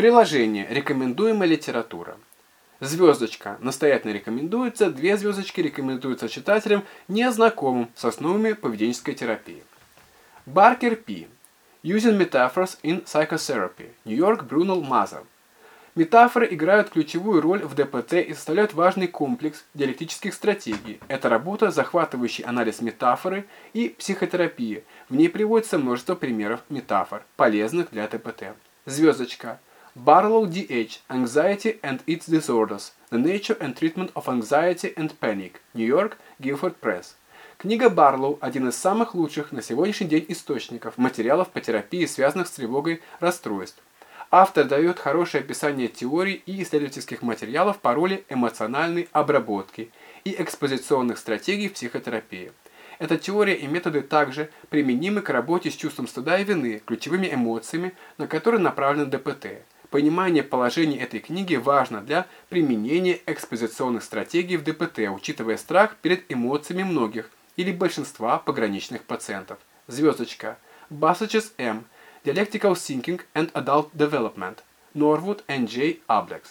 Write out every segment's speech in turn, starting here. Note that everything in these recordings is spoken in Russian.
Приложение. Рекомендуемая литература. Звездочка. Настоятельно рекомендуется. Две звездочки рекомендуются читателям, незнакомым с основами поведенческой терапии. Баркер П. Using Metaphors in Psychotherapy. Нью-Йорк, Брунел, Мазер. Метафоры играют ключевую роль в ДПТ и составляют важный комплекс диалектических стратегий. Это работа, захватывающий анализ метафоры и психотерапии. В ней приводится множество примеров метафор, полезных для ДПТ. Звездочка. Barlow D.H. Anxiety and its Disorders. The Nature and Treatment of Anxiety and Panic. Нью-Йорк, Guilford Press. Книга Барлоу – один из самых лучших на сегодняшний день источников материалов по терапии, связанных с тревогой расстройств. Автор дает хорошее описание теорий и исследовательских материалов по роли эмоциональной обработки и экспозиционных стратегий в психотерапии. Эта теория и методы также применимы к работе с чувством стыда и вины, ключевыми эмоциями, на которые направлен ДПТ. Понимание положений этой книги важно для применения экспозиционных стратегий в ДПТ, учитывая страх перед эмоциями многих или большинства пограничных пациентов. Звездочка. Бассачес М. Dialectical Thinking and Adult Development. Norwood N. J. Ablex.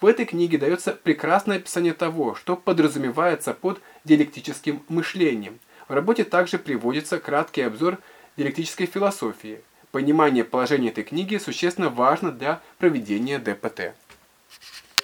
В этой книге дается прекрасное описание того, что подразумевается под диалектическим мышлением. В работе также приводится краткий обзор диалектической философии. Понимание положения этой книги существенно важно для проведения ДПТ.